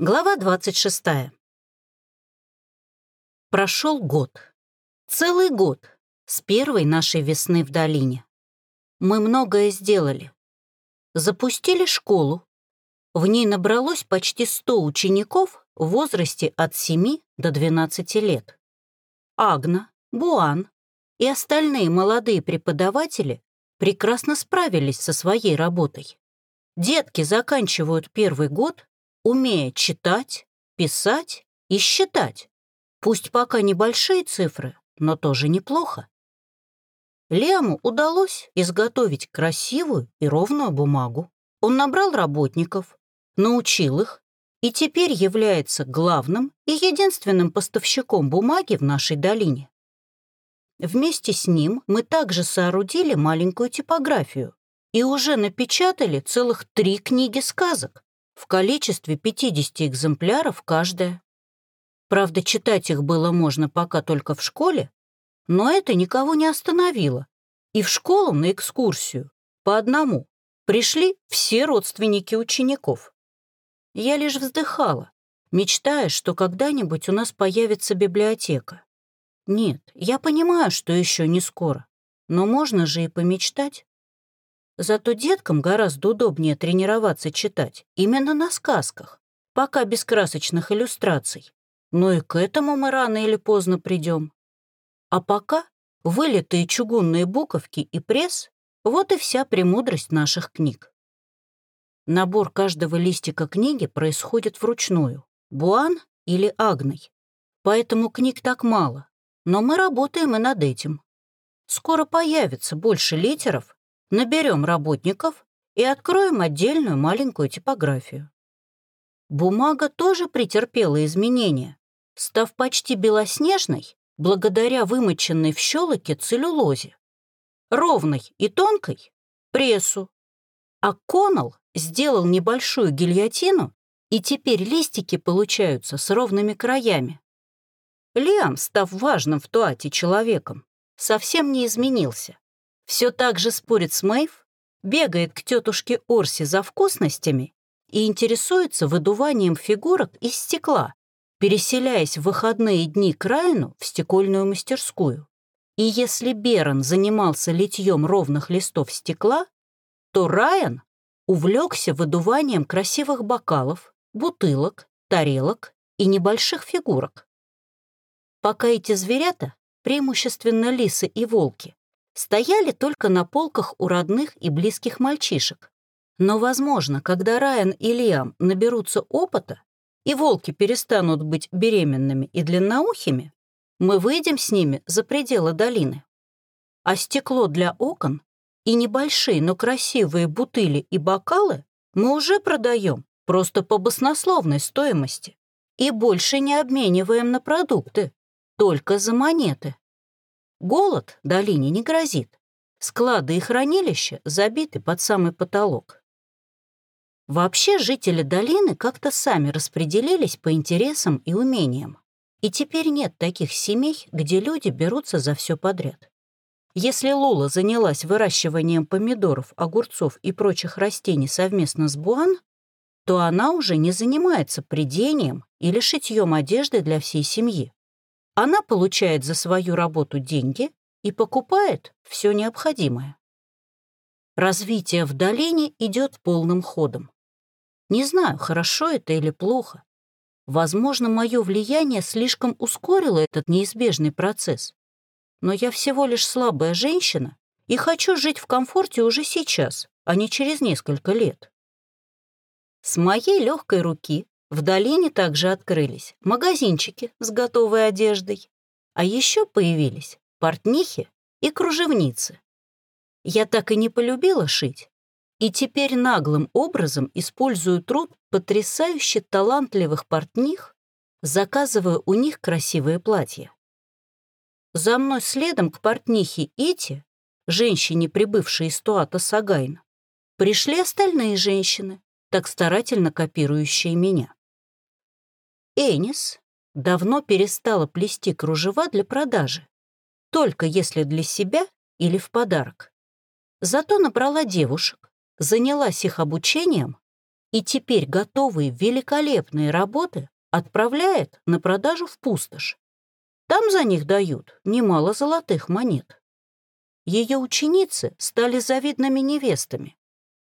Глава 26. Прошел год. Целый год с первой нашей весны в долине. Мы многое сделали. Запустили школу. В ней набралось почти 100 учеников в возрасте от 7 до 12 лет. Агна, Буан и остальные молодые преподаватели прекрасно справились со своей работой. Детки заканчивают первый год умея читать, писать и считать. Пусть пока небольшие цифры, но тоже неплохо. Лему удалось изготовить красивую и ровную бумагу. Он набрал работников, научил их и теперь является главным и единственным поставщиком бумаги в нашей долине. Вместе с ним мы также соорудили маленькую типографию и уже напечатали целых три книги сказок в количестве 50 экземпляров каждая. Правда, читать их было можно пока только в школе, но это никого не остановило. И в школу на экскурсию по одному пришли все родственники учеников. Я лишь вздыхала, мечтая, что когда-нибудь у нас появится библиотека. Нет, я понимаю, что еще не скоро, но можно же и помечтать. Зато деткам гораздо удобнее тренироваться читать именно на сказках, пока без красочных иллюстраций. Но и к этому мы рано или поздно придем. А пока вылитые чугунные буковки и пресс — вот и вся премудрость наших книг. Набор каждого листика книги происходит вручную, буан или агной. Поэтому книг так мало, но мы работаем и над этим. Скоро появится больше литеров, наберем работников и откроем отдельную маленькую типографию. Бумага тоже претерпела изменения, став почти белоснежной благодаря вымоченной в щелоке целлюлозе, ровной и тонкой — прессу. А Коннелл сделал небольшую гильотину, и теперь листики получаются с ровными краями. Лиам, став важным в туате человеком, совсем не изменился все так же спорит с Мэйв, бегает к тетушке Орси за вкусностями и интересуется выдуванием фигурок из стекла, переселяясь в выходные дни к Райану в стекольную мастерскую. И если Берон занимался литьем ровных листов стекла, то Райан увлекся выдуванием красивых бокалов, бутылок, тарелок и небольших фигурок. Пока эти зверята, преимущественно лисы и волки, стояли только на полках у родных и близких мальчишек. Но, возможно, когда Райан и Лиам наберутся опыта, и волки перестанут быть беременными и длинноухими, мы выйдем с ними за пределы долины. А стекло для окон и небольшие, но красивые бутыли и бокалы мы уже продаем просто по баснословной стоимости и больше не обмениваем на продукты, только за монеты. Голод долине не грозит. Склады и хранилища забиты под самый потолок. Вообще жители долины как-то сами распределились по интересам и умениям. И теперь нет таких семей, где люди берутся за все подряд. Если Лула занялась выращиванием помидоров, огурцов и прочих растений совместно с Буан, то она уже не занимается придением или шитьем одежды для всей семьи. Она получает за свою работу деньги и покупает все необходимое. Развитие в долине идет полным ходом. Не знаю, хорошо это или плохо. Возможно, мое влияние слишком ускорило этот неизбежный процесс. Но я всего лишь слабая женщина и хочу жить в комфорте уже сейчас, а не через несколько лет. С моей легкой руки в долине также открылись магазинчики с готовой одеждой, а еще появились портнихи и кружевницы. Я так и не полюбила шить, и теперь наглым образом использую труд потрясающе талантливых портних, заказывая у них красивые платья. За мной следом к портнихе Ити, женщине, прибывшей из Туата Сагайна, пришли остальные женщины, так старательно копирующие меня. Энис давно перестала плести кружева для продажи, только если для себя или в подарок. Зато набрала девушек, занялась их обучением и теперь готовые великолепные работы отправляет на продажу в пустошь. Там за них дают немало золотых монет. Ее ученицы стали завидными невестами,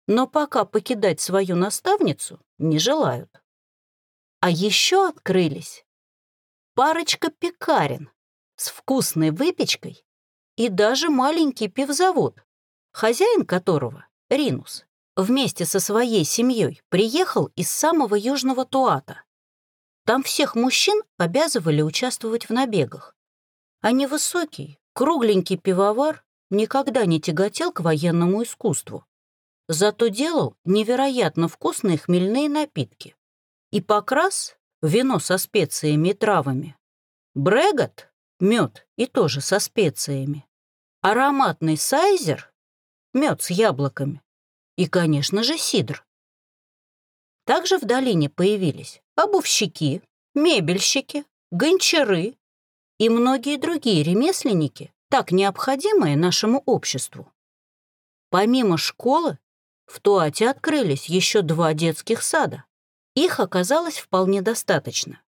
но пока покидать свою наставницу не желают. А еще открылись парочка пекарен с вкусной выпечкой и даже маленький пивзавод, хозяин которого, Ринус, вместе со своей семьей приехал из самого южного Туата. Там всех мужчин обязывали участвовать в набегах. А невысокий, кругленький пивовар никогда не тяготел к военному искусству. Зато делал невероятно вкусные хмельные напитки. И покрас — вино со специями и травами. Брегот — мед и тоже со специями. Ароматный сайзер — мед с яблоками. И, конечно же, сидр. Также в долине появились обувщики, мебельщики, гончары и многие другие ремесленники, так необходимые нашему обществу. Помимо школы, в Туате открылись еще два детских сада. Их оказалось вполне достаточно.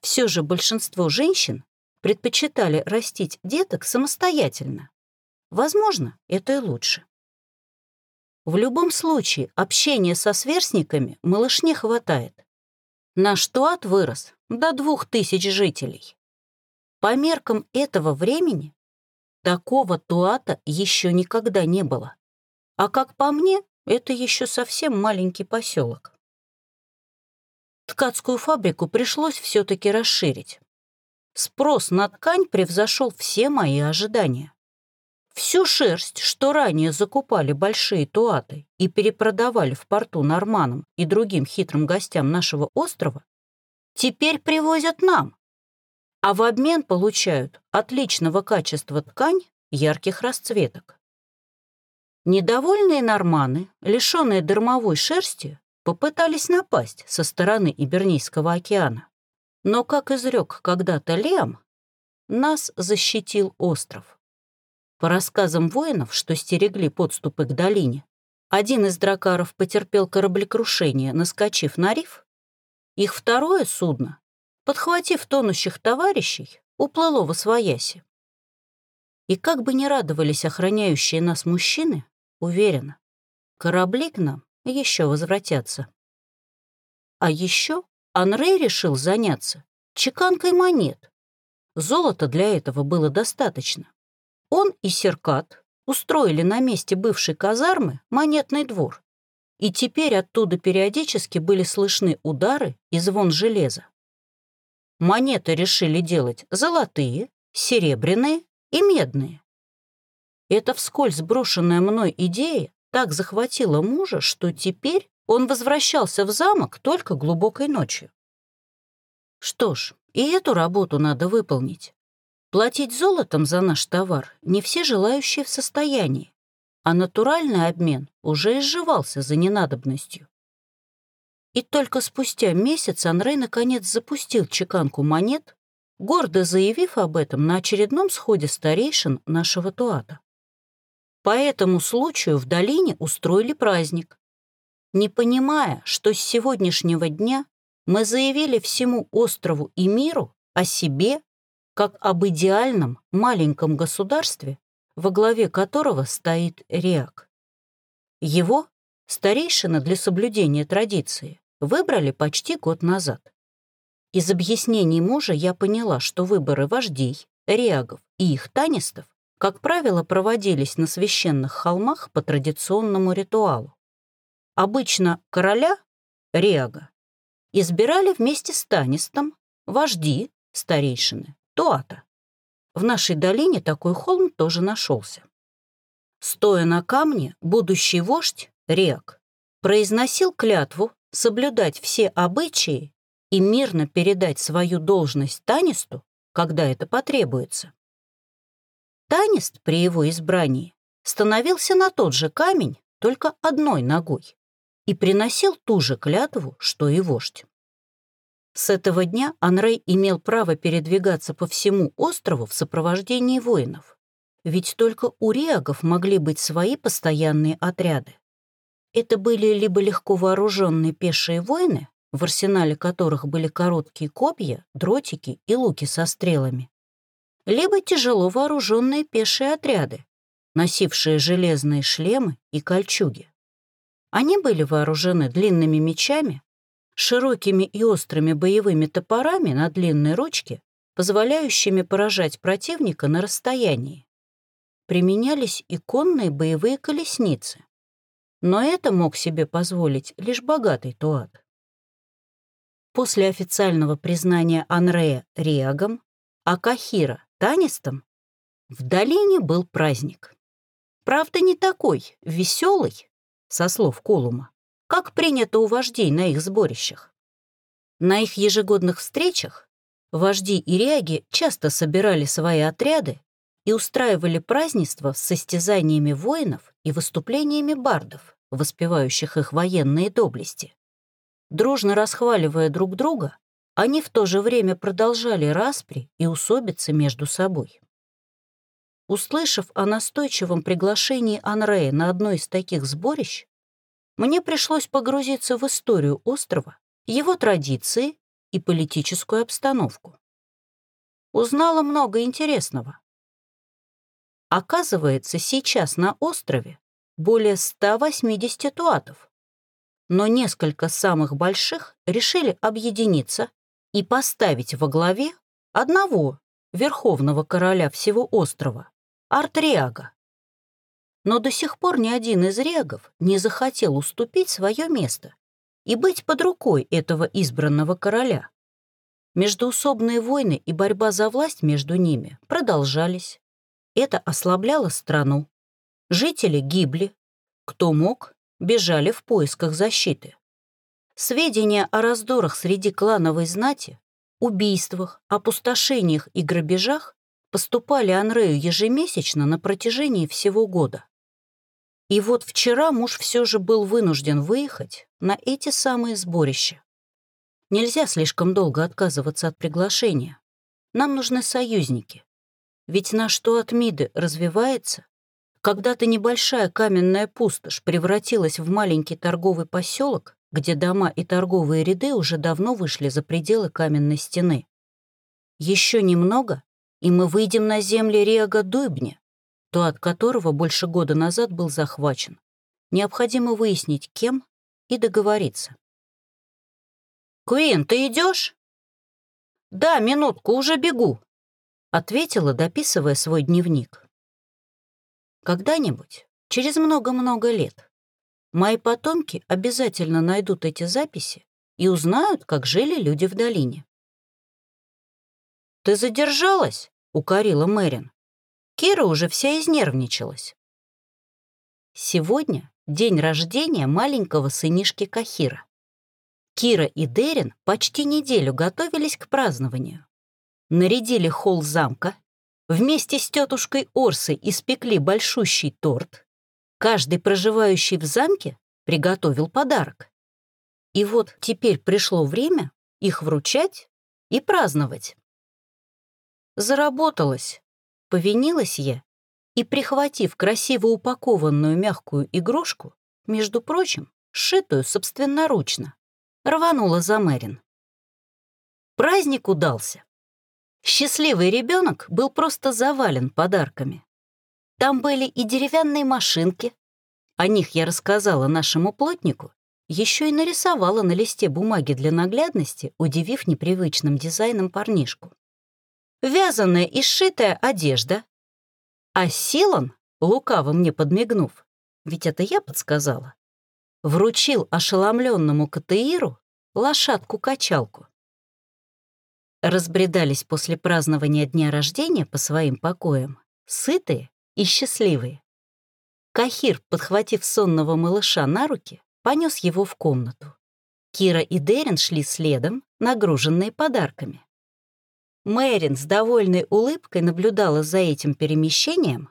Все же большинство женщин предпочитали растить деток самостоятельно. Возможно, это и лучше. В любом случае, общения со сверстниками малышне хватает. Наш Туат вырос до двух тысяч жителей. По меркам этого времени такого Туата еще никогда не было. А как по мне, это еще совсем маленький поселок. Ткацкую фабрику пришлось все-таки расширить. Спрос на ткань превзошел все мои ожидания. Всю шерсть, что ранее закупали большие туаты и перепродавали в порту норманам и другим хитрым гостям нашего острова, теперь привозят нам, а в обмен получают отличного качества ткань ярких расцветок. Недовольные норманы, лишенные дармовой шерсти, попытались напасть со стороны Ибернийского океана. Но, как изрек когда-то Лем, нас защитил остров. По рассказам воинов, что стерегли подступы к долине, один из дракаров потерпел кораблекрушение, наскочив на риф. Их второе судно, подхватив тонущих товарищей, уплыло во свояси. И как бы ни радовались охраняющие нас мужчины, уверена, корабли к нам еще возвратятся. А еще Анрей решил заняться чеканкой монет. Золота для этого было достаточно. Он и Серкат устроили на месте бывшей казармы монетный двор, и теперь оттуда периодически были слышны удары и звон железа. Монеты решили делать золотые, серебряные и медные. Эта вскользь брошенная мной идея так захватила мужа, что теперь он возвращался в замок только глубокой ночью. Что ж, и эту работу надо выполнить. Платить золотом за наш товар не все желающие в состоянии, а натуральный обмен уже изживался за ненадобностью. И только спустя месяц Анрей наконец запустил чеканку монет, гордо заявив об этом на очередном сходе старейшин нашего Туата. По этому случаю в долине устроили праздник. Не понимая, что с сегодняшнего дня мы заявили всему острову и миру о себе как об идеальном маленьком государстве, во главе которого стоит Риак. Его, старейшина для соблюдения традиции, выбрали почти год назад. Из объяснений мужа я поняла, что выборы вождей, риагов и их танистов, как правило, проводились на священных холмах по традиционному ритуалу. Обычно короля, риага, избирали вместе с танистом, вожди, старейшины, Туата. В нашей долине такой холм тоже нашелся. Стоя на камне, будущий вождь, Рек, произносил клятву соблюдать все обычаи и мирно передать свою должность Танисту, когда это потребуется. Танист при его избрании становился на тот же камень, только одной ногой, и приносил ту же клятву, что и вождь. С этого дня Анрей имел право передвигаться по всему острову в сопровождении воинов. Ведь только у реагов могли быть свои постоянные отряды. Это были либо легко вооруженные пешие воины, в арсенале которых были короткие копья, дротики и луки со стрелами, либо тяжело вооруженные пешие отряды, носившие железные шлемы и кольчуги. Они были вооружены длинными мечами, широкими и острыми боевыми топорами на длинной ручке, позволяющими поражать противника на расстоянии. Применялись и конные боевые колесницы. Но это мог себе позволить лишь богатый туат. После официального признания Анрея Риагом, а Кахира — Танистом, в долине был праздник. Правда, не такой веселый, со слов Колума, как принято у вождей на их сборищах. На их ежегодных встречах вожди и ряги часто собирали свои отряды и устраивали празднества с состязаниями воинов и выступлениями бардов, воспевающих их военные доблести. Дружно расхваливая друг друга, они в то же время продолжали распри и усобицы между собой. Услышав о настойчивом приглашении Анрея на одно из таких сборищ, мне пришлось погрузиться в историю острова, его традиции и политическую обстановку. Узнала много интересного. Оказывается, сейчас на острове более 180 туатов, но несколько самых больших решили объединиться и поставить во главе одного верховного короля всего острова, Артриага. Но до сих пор ни один из регов не захотел уступить свое место и быть под рукой этого избранного короля. Междуусобные войны и борьба за власть между ними продолжались. Это ослабляло страну. Жители гибли. Кто мог, бежали в поисках защиты. Сведения о раздорах среди клановой знати, убийствах, опустошениях и грабежах поступали Анрею ежемесячно на протяжении всего года. И вот вчера муж все же был вынужден выехать на эти самые сборища. Нельзя слишком долго отказываться от приглашения. Нам нужны союзники. Ведь наш туат Миды развивается. Когда-то небольшая каменная пустошь превратилась в маленький торговый поселок, где дома и торговые ряды уже давно вышли за пределы каменной стены. Еще немного, и мы выйдем на земли Риага Дуйбни, то от которого больше года назад был захвачен. Необходимо выяснить, кем, и договориться. «Куин, ты идешь? «Да, минутку, уже бегу», — ответила, дописывая свой дневник. «Когда-нибудь, через много-много лет, мои потомки обязательно найдут эти записи и узнают, как жили люди в долине. «Ты задержалась?» — укорила Мэрин. Кира уже вся изнервничалась. Сегодня день рождения маленького сынишки Кахира. Кира и Дерин почти неделю готовились к празднованию. Нарядили холл замка, вместе с тетушкой Орсой испекли большущий торт. Каждый проживающий в замке приготовил подарок. И вот теперь пришло время их вручать и праздновать. Заработалась, повинилась я и, прихватив красиво упакованную мягкую игрушку, между прочим, сшитую собственноручно, рванула за Мэрин. Праздник удался. Счастливый ребенок был просто завален подарками. Там были и деревянные машинки. О них я рассказала нашему плотнику, еще и нарисовала на листе бумаги для наглядности, удивив непривычным дизайном парнишку вязаная и сшитая одежда. А Силан, лукаво мне подмигнув, ведь это я подсказала, вручил ошеломленному Катеиру лошадку-качалку. Разбредались после празднования дня рождения по своим покоям, сытые и счастливые. Кахир, подхватив сонного малыша на руки, понес его в комнату. Кира и Дерин шли следом, нагруженные подарками. Мэрин с довольной улыбкой наблюдала за этим перемещением,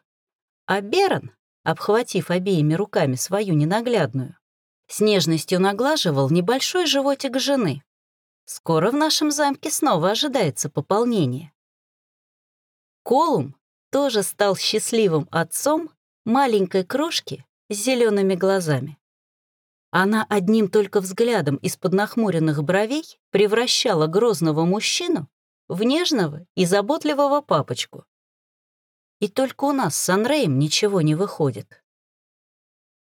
а Берон, обхватив обеими руками свою ненаглядную, с нежностью наглаживал небольшой животик жены. Скоро в нашем замке снова ожидается пополнение. Колум тоже стал счастливым отцом маленькой крошки с зелеными глазами. Она одним только взглядом из-под нахмуренных бровей превращала грозного мужчину в нежного и заботливого папочку. И только у нас с Анреем ничего не выходит.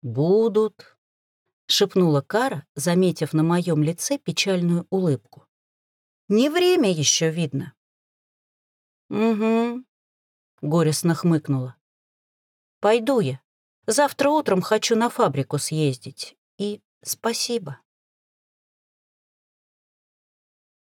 «Будут», — шепнула Кара, заметив на моем лице печальную улыбку. «Не время еще видно». «Угу», — горестно хмыкнула. «Пойду я. Завтра утром хочу на фабрику съездить. И спасибо».